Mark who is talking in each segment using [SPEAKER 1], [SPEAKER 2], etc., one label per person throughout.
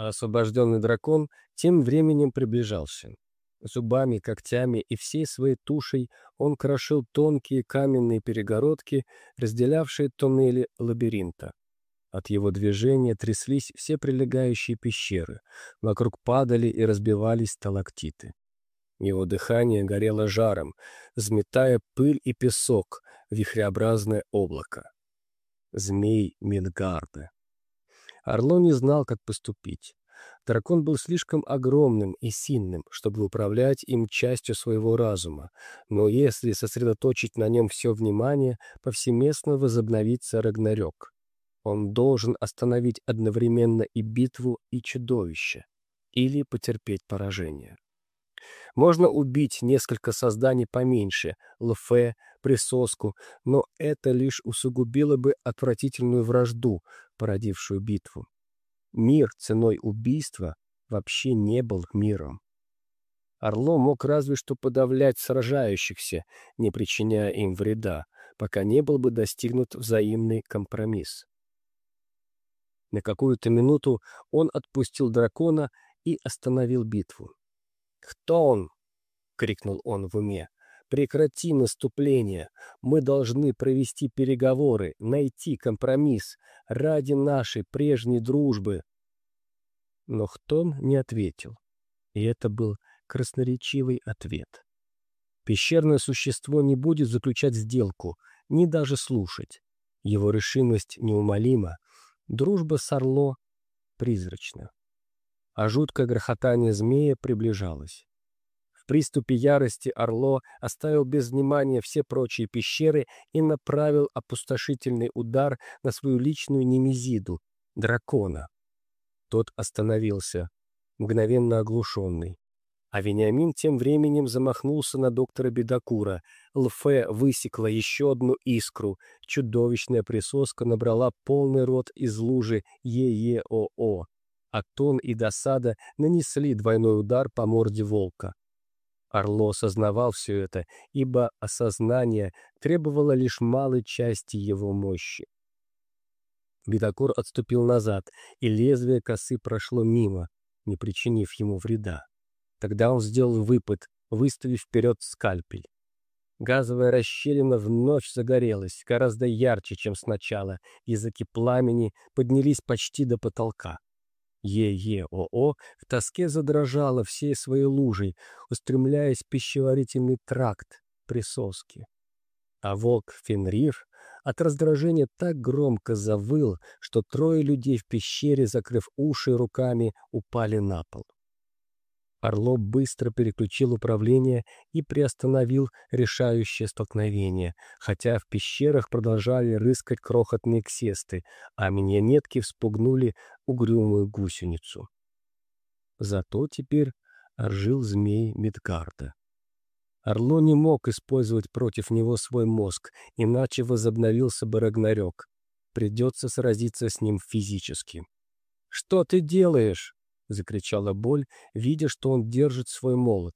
[SPEAKER 1] А освобожденный дракон тем временем приближался. Зубами, когтями и всей своей тушей он крошил тонкие каменные перегородки, разделявшие туннели лабиринта. От его движения тряслись все прилегающие пещеры, вокруг падали и разбивались сталактиты. Его дыхание горело жаром, взметая пыль и песок, вихреобразное облако. Змей Мидгарда. Орло не знал, как поступить. Дракон был слишком огромным и сильным, чтобы управлять им частью своего разума, но если сосредоточить на нем все внимание, повсеместно возобновится Рагнарёк. Он должен остановить одновременно и битву, и чудовище, или потерпеть поражение. Можно убить несколько созданий поменьше, лфе, присоску, но это лишь усугубило бы отвратительную вражду, породившую битву. Мир ценой убийства вообще не был миром. Орло мог разве что подавлять сражающихся, не причиняя им вреда, пока не был бы достигнут взаимный компромисс. На какую-то минуту он отпустил дракона и остановил битву. «Кто он?» — крикнул он в уме. «Прекрати наступление. Мы должны провести переговоры, найти компромисс ради нашей прежней дружбы». Но Хтон не ответил. И это был красноречивый ответ. Пещерное существо не будет заключать сделку, ни даже слушать. Его решимость неумолима, дружба с Орло призрачна а жуткое грохотание змея приближалось. Приступе ярости Орло оставил без внимания все прочие пещеры и направил опустошительный удар на свою личную немезиду — дракона. Тот остановился, мгновенно оглушенный. А Вениамин тем временем замахнулся на доктора Бедокура. Лфе высекла еще одну искру. Чудовищная присоска набрала полный рот из лужи ЕЕОО а тон и досада нанесли двойной удар по морде волка. Орло осознавал все это, ибо осознание требовало лишь малой части его мощи. Бедокур отступил назад, и лезвие косы прошло мимо, не причинив ему вреда. Тогда он сделал выпад, выставив вперед скальпель. Газовая расщелина вновь загорелась, гораздо ярче, чем сначала. Языки пламени поднялись почти до потолка. ЕЕОО в тоске задрожала всей своей лужей, устремляясь в пищеварительный тракт присоски. А волк Фенрир от раздражения так громко завыл, что трое людей в пещере, закрыв уши руками, упали на пол. Орло быстро переключил управление и приостановил решающее столкновение, хотя в пещерах продолжали рыскать крохотные ксесты, а миньонетки вспугнули угрюмую гусеницу. Зато теперь ожил змей Мидгарда. Орло не мог использовать против него свой мозг, иначе возобновился бы Рагнарёк. Придется сразиться с ним физически. «Что ты делаешь?» — закричала боль, видя, что он держит свой молот.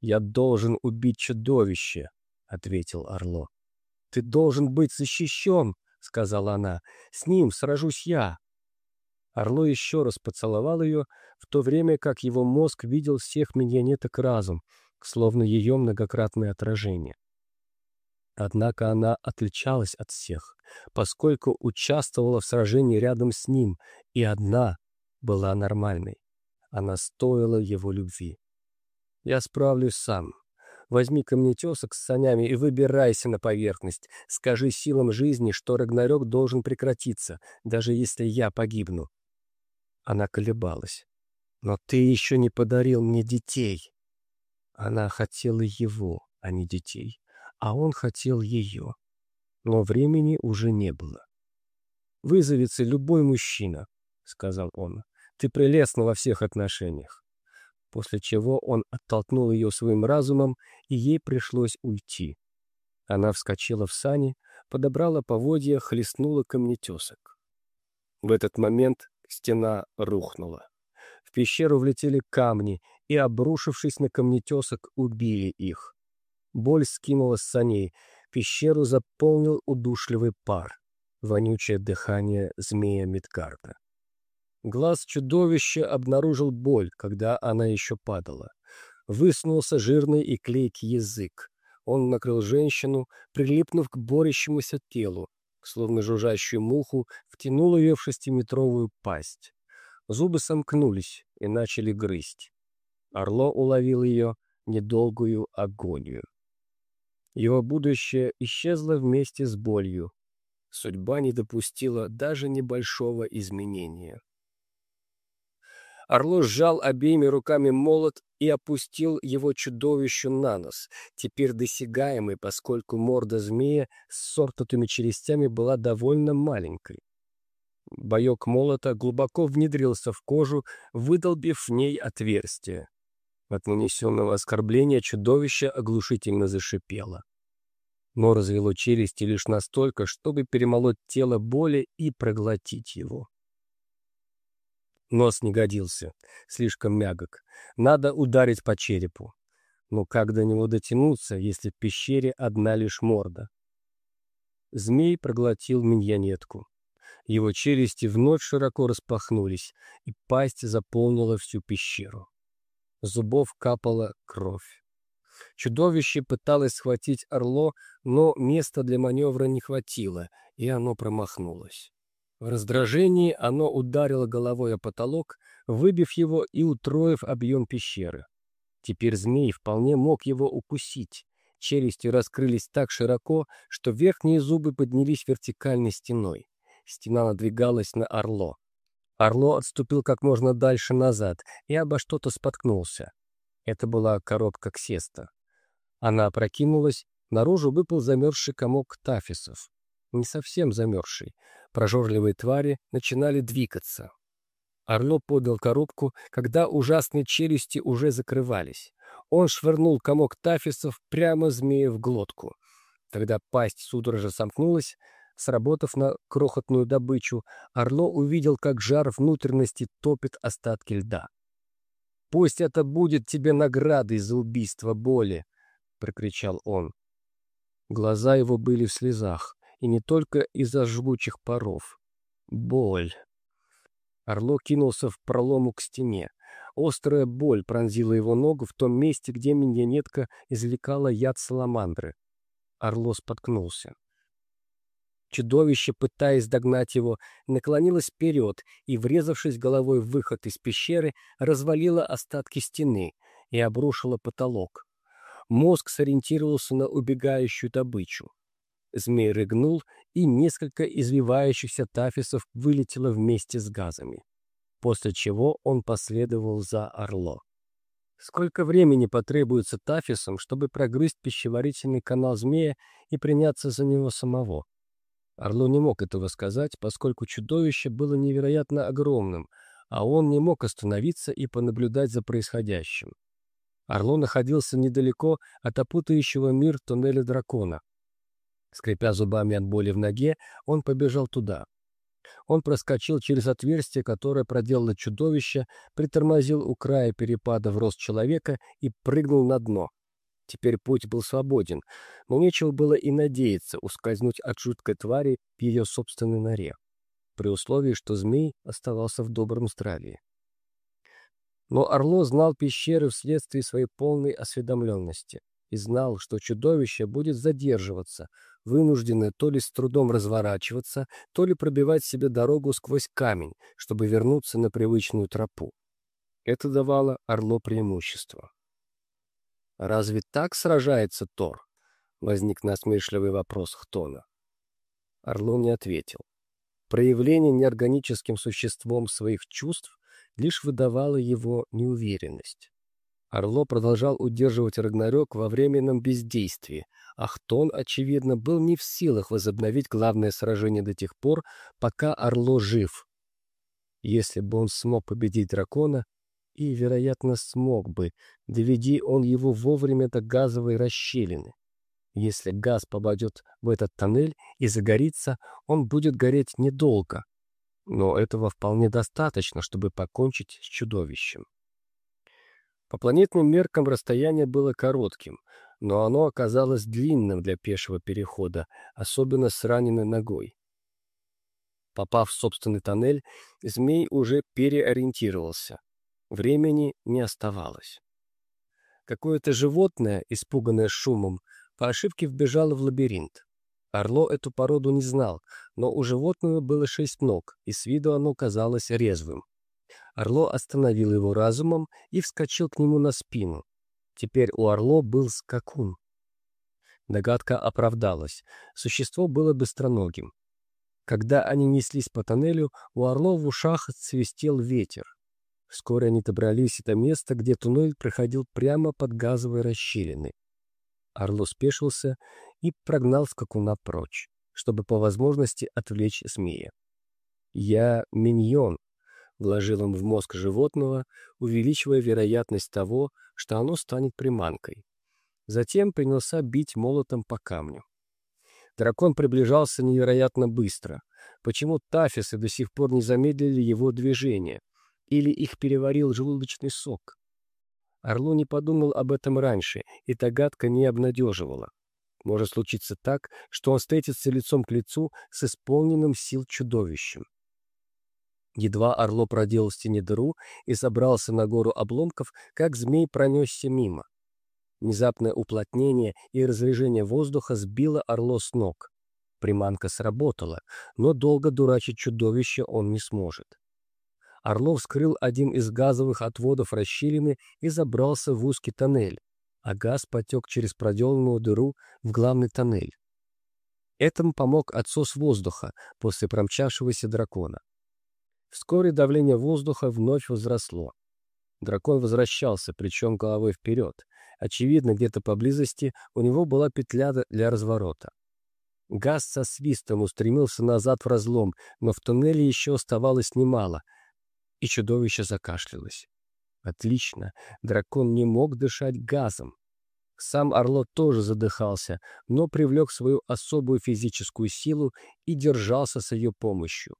[SPEAKER 1] «Я должен убить чудовище», — ответил Орло. «Ты должен быть защищен», — сказала она. «С ним сражусь я». Орло еще раз поцеловал ее, в то время как его мозг видел всех миньонеток разум, словно ее многократное отражение. Однако она отличалась от всех, поскольку участвовала в сражении рядом с ним, и одна была нормальной. Она стоила его любви. «Я справлюсь сам. Возьми камнетесок с санями и выбирайся на поверхность. Скажи силам жизни, что Рагнарёк должен прекратиться, даже если я погибну». Она колебалась. «Но ты еще не подарил мне детей». Она хотела его, а не детей, а он хотел ее. Но времени уже не было. «Вызовется любой мужчина», — сказал он. Ты прелестна во всех отношениях. После чего он оттолкнул ее своим разумом, и ей пришлось уйти. Она вскочила в сани, подобрала поводья, хлестнула камнетесок. В этот момент стена рухнула. В пещеру влетели камни и, обрушившись на камнетесок, убили их. Боль скинула с саней, пещеру заполнил удушливый пар, вонючее дыхание змея Мидгарда. Глаз чудовища обнаружил боль, когда она еще падала. Высунулся жирный и клейкий язык. Он накрыл женщину, прилипнув к борющемуся телу, словно жужжащую муху, втянул ее в шестиметровую пасть. Зубы сомкнулись и начали грызть. Орло уловил ее недолгую агонию. Его будущее исчезло вместе с болью. Судьба не допустила даже небольшого изменения. Орло сжал обеими руками молот и опустил его чудовищу на нос, теперь досягаемый, поскольку морда змея с сортутыми челюстями была довольно маленькой. Боек молота глубоко внедрился в кожу, выдолбив в ней отверстие. От нанесенного оскорбления чудовище оглушительно зашипело. Но развело челюсти лишь настолько, чтобы перемолоть тело боли и проглотить его. Нос не годился, слишком мягок. Надо ударить по черепу. Но как до него дотянуться, если в пещере одна лишь морда? Змей проглотил миньонетку. Его челюсти вновь широко распахнулись, и пасть заполнила всю пещеру. Зубов капала кровь. Чудовище пыталось схватить орло, но места для маневра не хватило, и оно промахнулось. В раздражении оно ударило головой о потолок, выбив его и утроив объем пещеры. Теперь змей вполне мог его укусить. Челюсти раскрылись так широко, что верхние зубы поднялись вертикальной стеной. Стена надвигалась на Орло. Орло отступил как можно дальше назад и обо что-то споткнулся. Это была коробка ксеста. Она опрокинулась, наружу выпал замерзший комок тафисов не совсем замерзший. Прожорливые твари начинали двигаться. Орло подал коробку, когда ужасные челюсти уже закрывались. Он швырнул комок тафисов прямо змея в глотку. Тогда пасть судорожно сомкнулась, сработав на крохотную добычу, Орло увидел, как жар внутренности топит остатки льда. «Пусть это будет тебе наградой за убийство боли!» — прокричал он. Глаза его были в слезах и не только из-за жгучих паров. Боль. Орло кинулся в пролому к стене. Острая боль пронзила его ногу в том месте, где миньонетка извлекала яд саламандры. Орло споткнулся. Чудовище, пытаясь догнать его, наклонилось вперед и, врезавшись головой в выход из пещеры, развалило остатки стены и обрушило потолок. Мозг сориентировался на убегающую добычу. Змей рыгнул, и несколько извивающихся тафисов вылетело вместе с газами, после чего он последовал за Орло. Сколько времени потребуется тафисам, чтобы прогрызть пищеварительный канал змея и приняться за него самого? Орло не мог этого сказать, поскольку чудовище было невероятно огромным, а он не мог остановиться и понаблюдать за происходящим. Орло находился недалеко от опутающего мир туннеля дракона, Скрипя зубами от боли в ноге, он побежал туда. Он проскочил через отверстие, которое проделало чудовище, притормозил у края перепада в рост человека и прыгнул на дно. Теперь путь был свободен, но нечего было и надеяться ускользнуть от жуткой твари в ее собственной норе, при условии, что змей оставался в добром здравии. Но Орло знал пещеры вследствие своей полной осведомленности и знал, что чудовище будет задерживаться, вынуждены то ли с трудом разворачиваться, то ли пробивать себе дорогу сквозь камень, чтобы вернуться на привычную тропу. Это давало Орло преимущество. «Разве так сражается Тор?» — возник насмешливый вопрос Хтона. Орло не ответил. Проявление неорганическим существом своих чувств лишь выдавало его неуверенность. Орло продолжал удерживать Рагнарёк во временном бездействии, Ахтон, очевидно, был не в силах возобновить главное сражение до тех пор, пока Орло жив. Если бы он смог победить дракона, и, вероятно, смог бы, доведи он его вовремя до газовой расщелины. Если газ попадет в этот тоннель и загорится, он будет гореть недолго. Но этого вполне достаточно, чтобы покончить с чудовищем. По планетным меркам расстояние было коротким, но оно оказалось длинным для пешего перехода, особенно с раненой ногой. Попав в собственный тоннель, змей уже переориентировался. Времени не оставалось. Какое-то животное, испуганное шумом, по ошибке вбежало в лабиринт. Орло эту породу не знал, но у животного было шесть ног, и с виду оно казалось резвым. Орло остановил его разумом и вскочил к нему на спину. Теперь у Орло был скакун. Догадка оправдалась. Существо было быстроногим. Когда они неслись по тоннелю, у Орло в ушах свистел ветер. Вскоре они добрались до места, где туннель проходил прямо под газовой расщелиной. Орло спешился и прогнал скакуна прочь, чтобы по возможности отвлечь змея. «Я миньон», — вложил он в мозг животного, увеличивая вероятность того, что оно станет приманкой. Затем принялся бить молотом по камню. Дракон приближался невероятно быстро. Почему тафисы до сих пор не замедлили его движение? Или их переварил желудочный сок? Орлу не подумал об этом раньше, и догадка не обнадеживала. Может случиться так, что он встретится лицом к лицу с исполненным сил чудовищем. Едва Орло проделал в стене дыру и забрался на гору обломков, как змей пронесся мимо. Внезапное уплотнение и разрежение воздуха сбило Орло с ног. Приманка сработала, но долго дурачить чудовище он не сможет. Орлов вскрыл один из газовых отводов расщелины и забрался в узкий тоннель, а газ потек через проделанную дыру в главный тоннель. Этому помог отсос воздуха после промчавшегося дракона. Вскоре давление воздуха вновь возросло. Дракон возвращался, причем головой вперед. Очевидно, где-то поблизости у него была петля для разворота. Газ со свистом устремился назад в разлом, но в туннеле еще оставалось немало, и чудовище закашлялось. Отлично, дракон не мог дышать газом. Сам Орло тоже задыхался, но привлек свою особую физическую силу и держался с ее помощью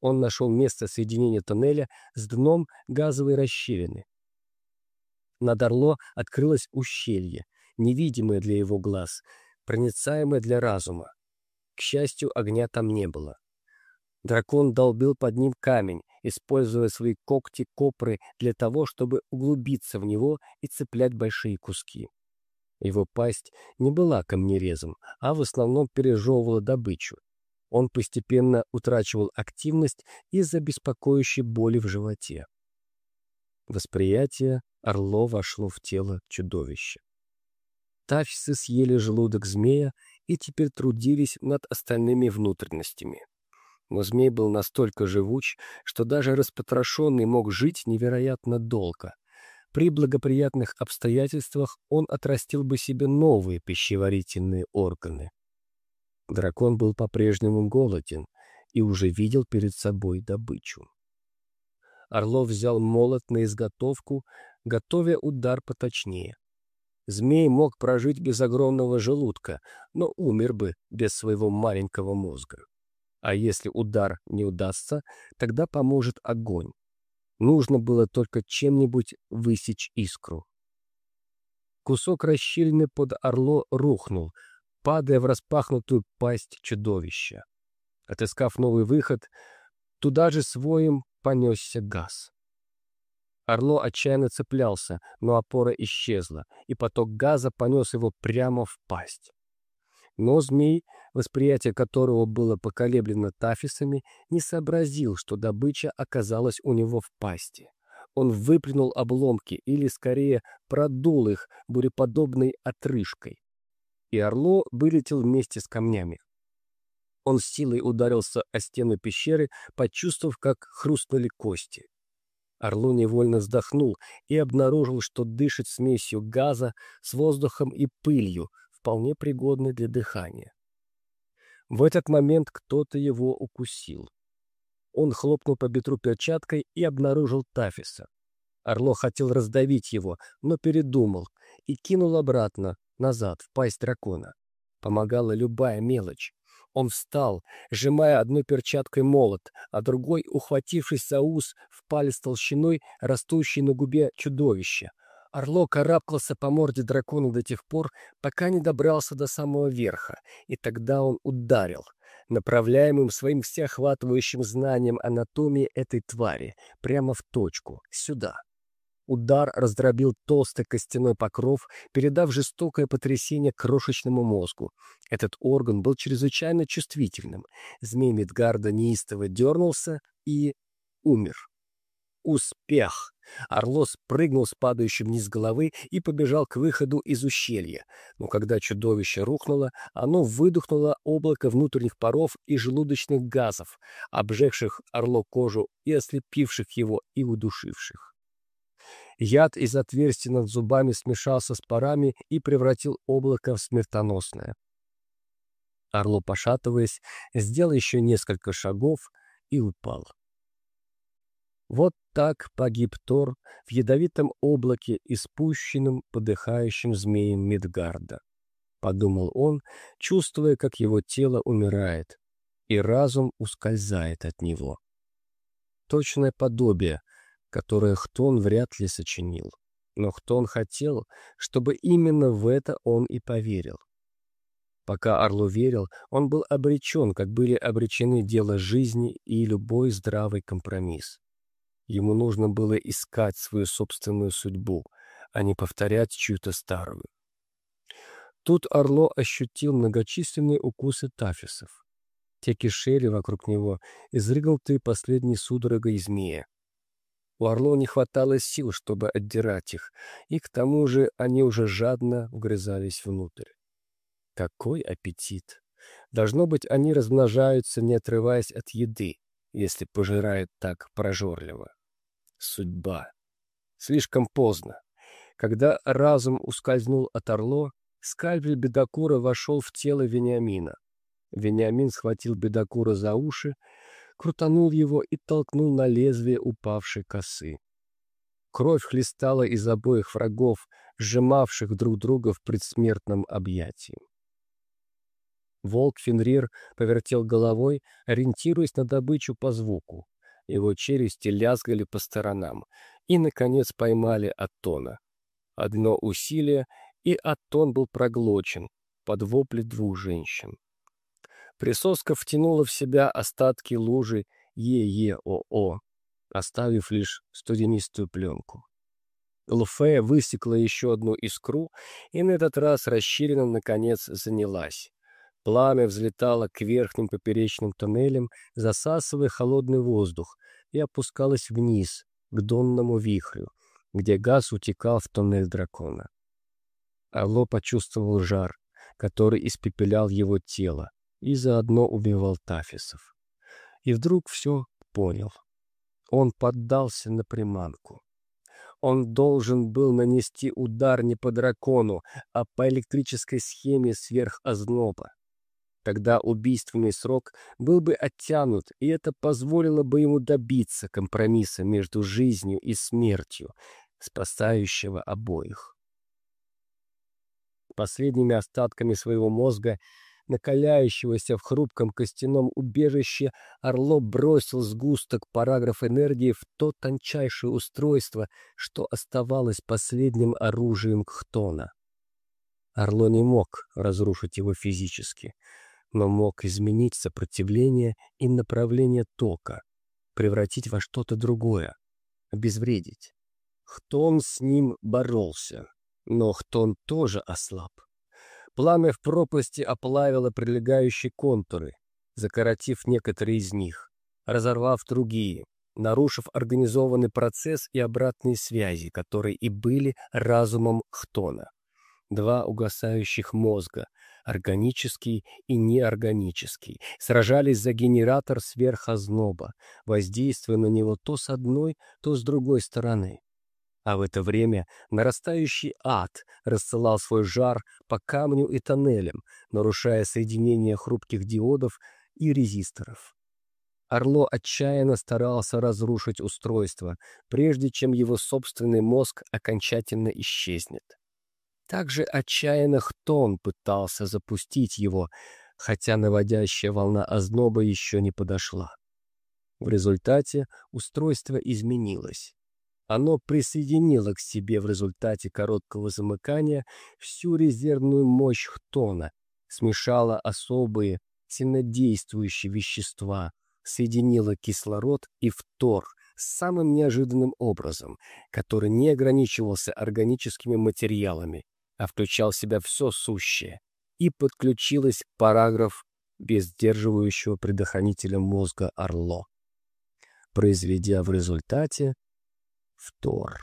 [SPEAKER 1] он нашел место соединения тоннеля с дном газовой расщелины. Над Орло открылось ущелье, невидимое для его глаз, проницаемое для разума. К счастью, огня там не было. Дракон долбил под ним камень, используя свои когти-копры для того, чтобы углубиться в него и цеплять большие куски. Его пасть не была камнерезом, а в основном пережевывала добычу, он постепенно утрачивал активность из-за беспокоящей боли в животе. Восприятие Орло вошло в тело чудовища. Тависы съели желудок змея и теперь трудились над остальными внутренностями. Но змей был настолько живуч, что даже распотрошенный мог жить невероятно долго. При благоприятных обстоятельствах он отрастил бы себе новые пищеварительные органы. Дракон был по-прежнему голоден и уже видел перед собой добычу. Орлов взял молот на изготовку, готовя удар поточнее. Змей мог прожить без огромного желудка, но умер бы без своего маленького мозга. А если удар не удастся, тогда поможет огонь. Нужно было только чем-нибудь высечь искру. Кусок расщелины под орло рухнул, падая в распахнутую пасть чудовища. Отыскав новый выход, туда же своим понесся газ. Орло отчаянно цеплялся, но опора исчезла, и поток газа понес его прямо в пасть. Но змей, восприятие которого было поколеблено тафисами, не сообразил, что добыча оказалась у него в пасти. Он выплюнул обломки, или, скорее, продул их буреподобной отрыжкой и Орло вылетел вместе с камнями. Он с силой ударился о стену пещеры, почувствовав, как хрустнули кости. Орло невольно вздохнул и обнаружил, что дышит смесью газа с воздухом и пылью, вполне пригодной для дыхания. В этот момент кто-то его укусил. Он хлопнул по бедру перчаткой и обнаружил Тафиса. Орло хотел раздавить его, но передумал и кинул обратно, назад, в пасть дракона. Помогала любая мелочь. Он встал, сжимая одной перчаткой молот, а другой, ухватившись за ус, в палец толщиной, растущий на губе чудовища. Орло карабкался по морде дракона до тех пор, пока не добрался до самого верха, и тогда он ударил, направляемым своим всеохватывающим знанием анатомии этой твари, прямо в точку, сюда. Удар раздробил толстый костяной покров, передав жестокое потрясение крошечному мозгу. Этот орган был чрезвычайно чувствительным. Змей Мидгарда неистово дернулся и умер. Успех! Орло спрыгнул с падающим вниз головы и побежал к выходу из ущелья. Но когда чудовище рухнуло, оно выдохнуло облако внутренних паров и желудочных газов, обжегших орло кожу и ослепивших его и удушивших. Яд из отверстий над зубами смешался с парами и превратил облако в смертоносное. Орло, пошатываясь, сделал еще несколько шагов и упал. Вот так погиб Тор в ядовитом облаке, испущенном подыхающим змеем Мидгарда. Подумал он, чувствуя, как его тело умирает, и разум ускользает от него. Точное подобие, которое Хтон вряд ли сочинил. Но Хтон хотел, чтобы именно в это он и поверил. Пока Орлу верил, он был обречен, как были обречены дело жизни и любой здравый компромисс. Ему нужно было искать свою собственную судьбу, а не повторять чью-то старую. Тут Орло ощутил многочисленные укусы тафисов. Те кишели вокруг него, изрыгнутые последней судорогой змея. У Орло не хватало сил, чтобы отдирать их, и к тому же они уже жадно вгрызались внутрь. Какой аппетит! Должно быть, они размножаются, не отрываясь от еды, если пожирают так прожорливо. Судьба. Слишком поздно. Когда разум ускользнул от Орло, скальпель Бедокура вошел в тело Вениамина. Вениамин схватил Бедокура за уши, крутанул его и толкнул на лезвие упавшей косы. Кровь хлестала из обоих врагов, сжимавших друг друга в предсмертном объятии. Волк Фенрир повертел головой, ориентируясь на добычу по звуку. Его челюсти лязгали по сторонам и, наконец, поймали Аттона. Одно усилие, и Аттон был проглочен под вопли двух женщин. Присоска втянула в себя остатки лужи ЕЕОО, оставив лишь студенистую пленку. Луфея высекла еще одну искру и на этот раз расширенно, наконец, занялась. Пламя взлетало к верхним поперечным тоннелям, засасывая холодный воздух, и опускалось вниз, к донному вихрю, где газ утекал в тоннель дракона. Алло почувствовал жар, который испепелял его тело, и заодно убивал Тафисов. И вдруг все понял. Он поддался на приманку. Он должен был нанести удар не по дракону, а по электрической схеме сверхозноба. Тогда убийственный срок был бы оттянут, и это позволило бы ему добиться компромисса между жизнью и смертью, спасающего обоих. Последними остатками своего мозга накаляющегося в хрупком костяном убежище, Орло бросил сгусток параграф энергии в то тончайшее устройство, что оставалось последним оружием Хтона. Орло не мог разрушить его физически, но мог изменить сопротивление и направление тока, превратить во что-то другое, обезвредить. Хтон с ним боролся, но Хтон тоже ослаб. Пламя в пропасти оплавило прилегающие контуры, закоротив некоторые из них, разорвав другие, нарушив организованный процесс и обратные связи, которые и были разумом Хтона. Два угасающих мозга, органический и неорганический, сражались за генератор сверхозноба, воздействуя на него то с одной, то с другой стороны. А в это время нарастающий ад рассылал свой жар по камню и тоннелям, нарушая соединение хрупких диодов и резисторов. Орло отчаянно старался разрушить устройство, прежде чем его собственный мозг окончательно исчезнет. Также отчаянно Хтон пытался запустить его, хотя наводящая волна озноба еще не подошла. В результате устройство изменилось. Оно присоединило к себе в результате короткого замыкания всю резервную мощь хтона, смешало особые сильнодействующие вещества, соединило кислород и фтор самым неожиданным образом, который не ограничивался органическими материалами, а включал в себя все сущее, и подключилось параграф без сдерживающего предохранителя мозга Орло, произведя в результате втор.